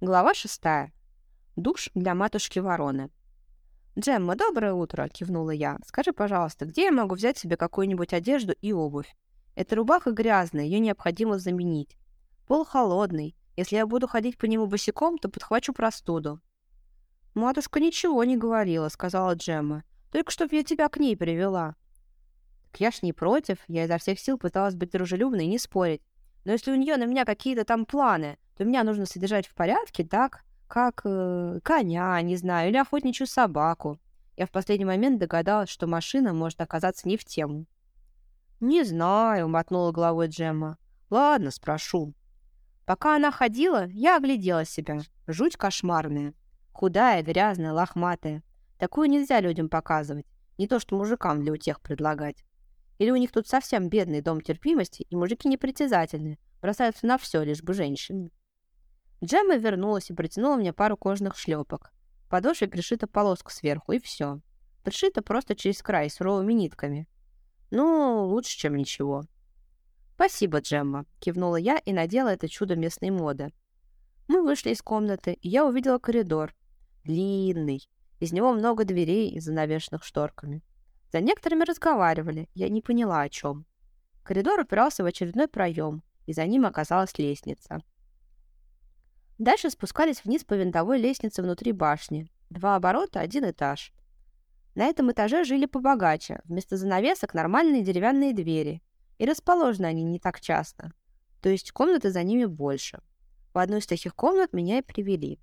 Глава шестая. Душ для матушки вороны. «Джемма, доброе утро!» — кивнула я. «Скажи, пожалуйста, где я могу взять себе какую-нибудь одежду и обувь? Эта рубаха грязная, ее необходимо заменить. Пол холодный. Если я буду ходить по нему босиком, то подхвачу простуду». «Матушка ничего не говорила», — сказала Джемма. «Только чтоб я тебя к ней привела». Так я ж не против. Я изо всех сил пыталась быть дружелюбной и не спорить. Но если у нее на меня какие-то там планы, то меня нужно содержать в порядке, так, как э, коня, не знаю, или охотничью собаку. Я в последний момент догадалась, что машина может оказаться не в тему. «Не знаю», — мотнула головой Джемма. «Ладно, спрошу». Пока она ходила, я оглядела себя. Жуть кошмарная. Худая, грязная, лохматая. Такую нельзя людям показывать. Не то что мужикам для утех предлагать. Или у них тут совсем бедный дом терпимости, и мужики непритязательные, бросаются на все, лишь бы женщины. Джемма вернулась и протянула мне пару кожаных шлепок. Подошве пришита полоска сверху, и все. Пришита просто через край суровыми нитками. Ну, лучше, чем ничего. «Спасибо, Джемма», — кивнула я и надела это чудо местной моды. Мы вышли из комнаты, и я увидела коридор. Длинный. Из него много дверей, занавешенных шторками. За некоторыми разговаривали, я не поняла о чем. Коридор упирался в очередной проем, и за ним оказалась лестница. Дальше спускались вниз по винтовой лестнице внутри башни. Два оборота, один этаж. На этом этаже жили побогаче. Вместо занавесок нормальные деревянные двери. И расположены они не так часто. То есть комнаты за ними больше. В одну из таких комнат меня и привели.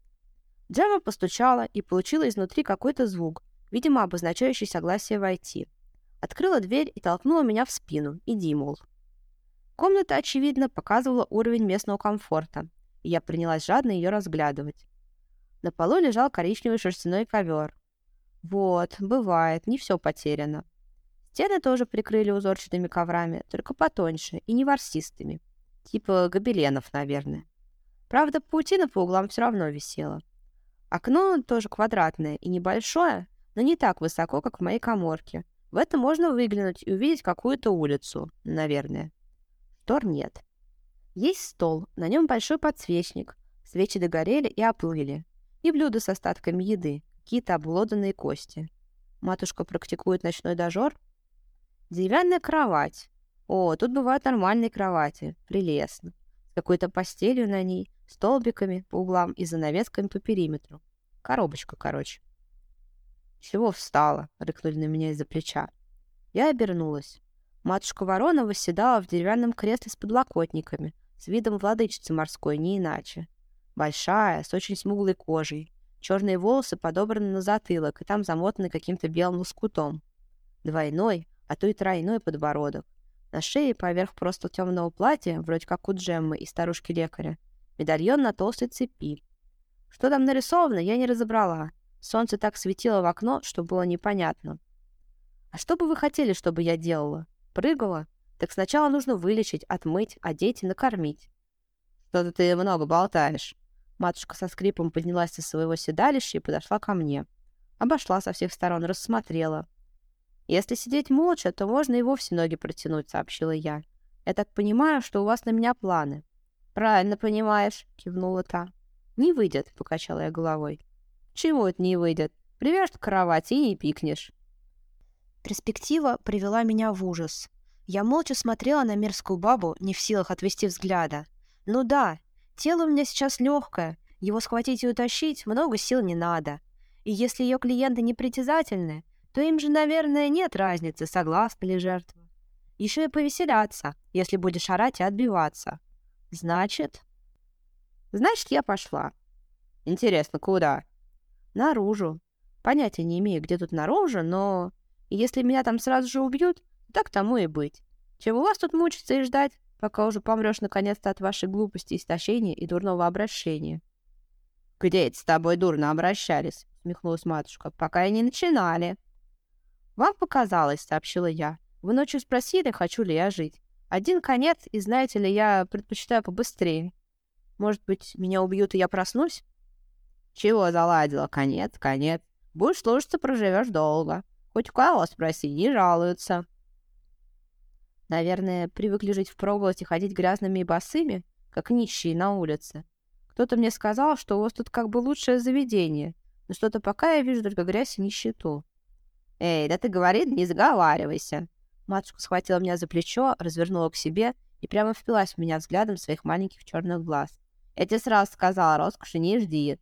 Джема постучала и получила изнутри какой-то звук, видимо, обозначающий согласие войти. Открыла дверь и толкнула меня в спину. Иди, мол. Комната, очевидно, показывала уровень местного комфорта и я принялась жадно ее разглядывать. На полу лежал коричневый шерстяной ковер. Вот, бывает, не все потеряно. Стены тоже прикрыли узорчатыми коврами, только потоньше и не ворсистыми. Типа гобеленов, наверное. Правда, паутина по углам все равно висела. Окно тоже квадратное и небольшое, но не так высоко, как в моей коморке. В это можно выглянуть и увидеть какую-то улицу, наверное. Штор нет. Есть стол, на нем большой подсвечник. Свечи догорели и оплыли. И блюда с остатками еды, какие-то обглоданные кости. Матушка практикует ночной дожор. Деревянная кровать. О, тут бывают нормальные кровати. Прелестно. С какой-то постелью на ней, столбиками по углам и занавесками по периметру. Коробочка, короче. «Чего встала?» — рыкнули на меня из-за плеча. Я обернулась. Матушка Ворона восседала в деревянном кресле с подлокотниками, с видом владычицы морской, не иначе. Большая, с очень смуглой кожей. Черные волосы подобраны на затылок, и там замотаны каким-то белым лоскутом. Двойной, а то и тройной подбородок. На шее поверх просто темного платья, вроде как у Джеммы и старушки-лекаря, медальон на толстой цепи. Что там нарисовано, я не разобрала. Солнце так светило в окно, что было непонятно. «А что бы вы хотели, чтобы я делала? Прыгала? Так сначала нужно вылечить, отмыть, одеть и накормить. Что-то ты много болтаешь. Матушка со скрипом поднялась со своего седалища и подошла ко мне. Обошла со всех сторон, рассмотрела. «Если сидеть молча, то можно и вовсе ноги протянуть», — сообщила я. «Я так понимаю, что у вас на меня планы». «Правильно понимаешь», — кивнула та. «Не выйдет», — покачала я головой. «Чего это не выйдет? Привяжь к кровати и не пикнешь». Перспектива привела меня в ужас. Я молча смотрела на мерзкую бабу, не в силах отвести взгляда. Ну да, тело у меня сейчас легкое, его схватить и утащить много сил не надо. И если ее клиенты непритязательны, то им же, наверное, нет разницы, согласна ли жертва. Еще и повеселяться, если будешь орать и отбиваться. Значит... Значит, я пошла. Интересно, куда? Наружу. Понятия не имею, где тут наружу, но... Если меня там сразу же убьют, так тому и быть. Чем вас тут мучиться и ждать, пока уже помрешь наконец-то от вашей глупости, истощения и дурного обращения? «Где это с тобой дурно обращались?» — смехнулась матушка. «Пока и не начинали». «Вам показалось», — сообщила я. «Вы ночью спросили, хочу ли я жить. Один конец, и знаете ли, я предпочитаю побыстрее. Может быть, меня убьют, и я проснусь?» «Чего заладила? Конец, конец. Будешь слушаться, проживешь долго. Хоть у кого спроси, не жалуются». Наверное, привыкли жить в проголосе, ходить грязными и босыми, как нищие на улице. Кто-то мне сказал, что у вас тут как бы лучшее заведение, но что-то пока я вижу только грязь и нищету. Эй, да ты, говорит, не заговаривайся. Матушка схватила меня за плечо, развернула к себе и прямо впилась в меня взглядом своих маленьких черных глаз. Я тебе сразу сказала, роскоши не жди.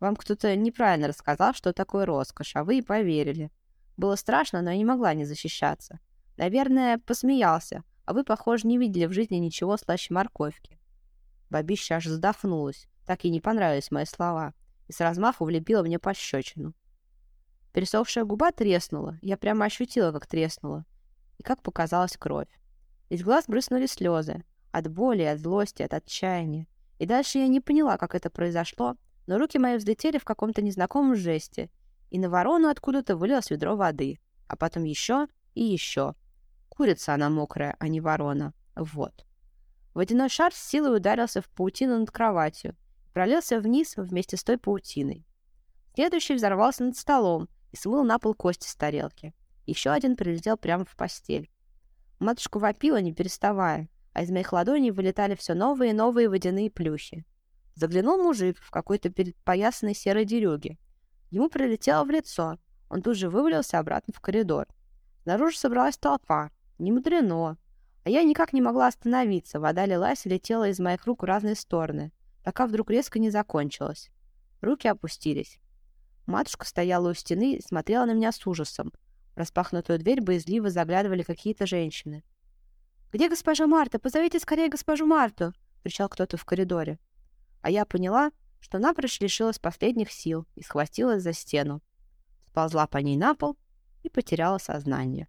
Вам кто-то неправильно рассказал, что такое роскошь, а вы и поверили. Было страшно, но я не могла не защищаться. Наверное, посмеялся, а вы, похоже, не видели в жизни ничего слаще морковки. Бабища аж задохнулась. Так ей не понравились мои слова. И с размаху влепила мне пощечину. Пересохшая губа треснула. Я прямо ощутила, как треснула. И как показалась кровь. Из глаз брызнули слезы. От боли, от злости, от отчаяния. И дальше я не поняла, как это произошло, но руки мои взлетели в каком-то незнакомом жесте, и на ворону откуда-то вылилось ведро воды, а потом еще и еще. Курица она мокрая, а не ворона. Вот. Водяной шар с силой ударился в паутину над кроватью и пролился вниз вместе с той паутиной. Следующий взорвался над столом и смыл на пол кости с тарелки. Еще один прилетел прямо в постель. Матушка вопила, не переставая, а из моих ладоней вылетали все новые и новые водяные плюхи. Заглянул мужик в какой-то перепоясанной серой дерюге. Ему прилетело в лицо. Он тут же вывалился обратно в коридор. Снаружи собралась толпа. Не мудрено. А я никак не могла остановиться. Вода лилась и летела из моих рук в разные стороны, пока вдруг резко не закончилась. Руки опустились. Матушка стояла у стены и смотрела на меня с ужасом. В распахнутую дверь боязливо заглядывали какие-то женщины. «Где госпожа Марта? Позовите скорее госпожу Марту!» — кричал кто-то в коридоре. А я поняла, что напрочь лишилась последних сил и схватилась за стену. Сползла по ней на пол и потеряла сознание.